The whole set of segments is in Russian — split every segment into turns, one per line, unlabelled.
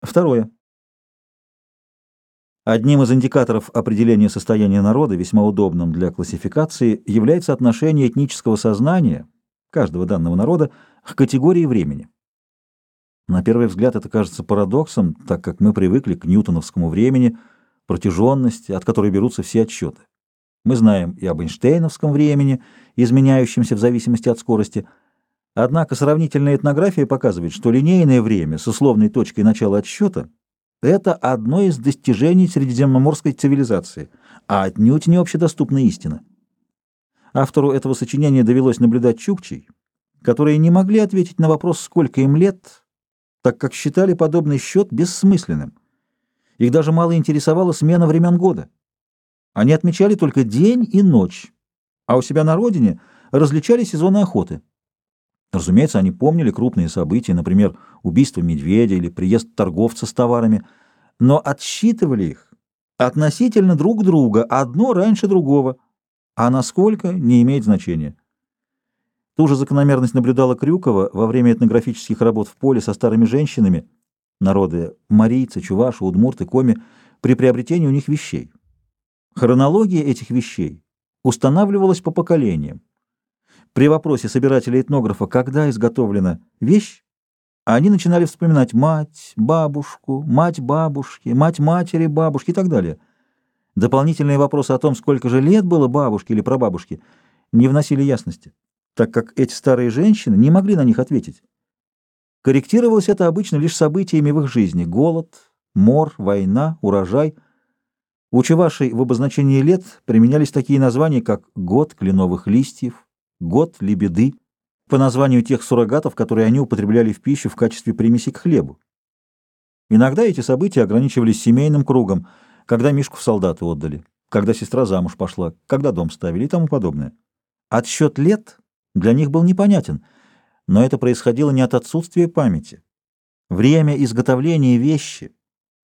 Второе. Одним из индикаторов определения состояния народа, весьма удобным для классификации, является отношение этнического сознания каждого данного народа к категории времени. На первый взгляд это кажется парадоксом, так как мы привыкли к ньютоновскому времени, протяженности, от которой берутся все отсчеты. Мы знаем и об Эйнштейновском времени, изменяющемся в зависимости от скорости, Однако сравнительная этнография показывает, что линейное время с условной точкой начала отсчета – это одно из достижений средиземноморской цивилизации, а отнюдь не общедоступная истина. Автору этого сочинения довелось наблюдать чукчей, которые не могли ответить на вопрос, сколько им лет, так как считали подобный счет бессмысленным. Их даже мало интересовала смена времен года. Они отмечали только день и ночь, а у себя на родине различали сезоны охоты. Разумеется, они помнили крупные события, например, убийство медведя или приезд торговца с товарами, но отсчитывали их относительно друг друга, одно раньше другого, а насколько — не имеет значения. Ту же закономерность наблюдала Крюкова во время этнографических работ в поле со старыми женщинами, народы марийцы, чуваши, удмурты, коми, при приобретении у них вещей. Хронология этих вещей устанавливалась по поколениям. При вопросе собирателя-этнографа, когда изготовлена вещь, они начинали вспоминать мать, бабушку, мать бабушки, мать матери бабушки и так далее. Дополнительные вопросы о том, сколько же лет было бабушке или прабабушке, не вносили ясности, так как эти старые женщины не могли на них ответить. Корректировалось это обычно лишь событиями в их жизни – голод, мор, война, урожай. У чувашей в обозначении лет применялись такие названия, как «год кленовых листьев», год лебеды, по названию тех суррогатов, которые они употребляли в пищу в качестве примеси к хлебу. Иногда эти события ограничивались семейным кругом, когда Мишку в солдаты отдали, когда сестра замуж пошла, когда дом ставили и тому подобное. Отсчет лет для них был непонятен, но это происходило не от отсутствия памяти. Время изготовления вещи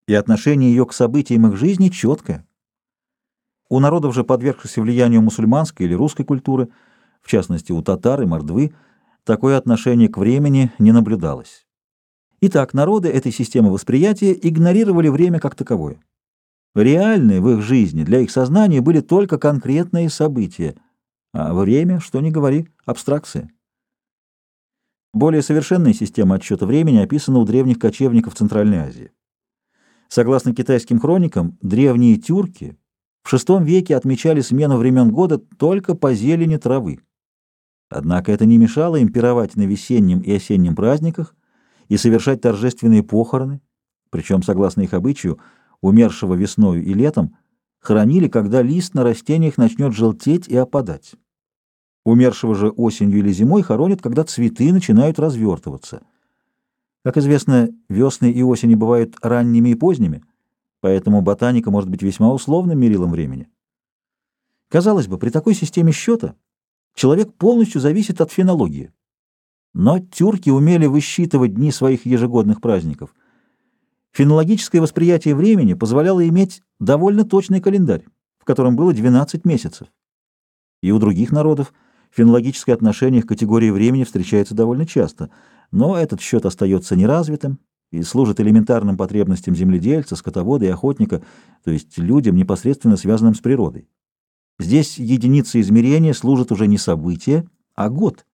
и отношение ее к событиям их жизни четкое. У народов же, подвергшихся влиянию мусульманской или русской культуры, в частности у татар и мордвы, такое отношение к времени не наблюдалось. Итак, народы этой системы восприятия игнорировали время как таковое. Реальные в их жизни для их сознания были только конкретные события, а время, что ни говори, абстракция. Более совершенная система отсчета времени описана у древних кочевников Центральной Азии. Согласно китайским хроникам, древние тюрки в VI веке отмечали смену времен года только по зелени травы. Однако это не мешало им пировать на весеннем и осеннем праздниках и совершать торжественные похороны, причем, согласно их обычаю, умершего весною и летом, хоронили, когда лист на растениях начнет желтеть и опадать. Умершего же осенью или зимой хоронят, когда цветы начинают развертываться. Как известно, весны и осени бывают ранними и поздними, поэтому ботаника может быть весьма условным мерилом времени. Казалось бы, при такой системе счета человек полностью зависит от фенологии. Но тюрки умели высчитывать дни своих ежегодных праздников. Фенологическое восприятие времени позволяло иметь довольно точный календарь, в котором было 12 месяцев. И у других народов фенологическое отношение к категории времени встречается довольно часто, но этот счет остается неразвитым и служит элементарным потребностям земледельца, скотовода и охотника, то есть людям, непосредственно связанным с природой. Здесь единица измерения служит уже не событие, а год.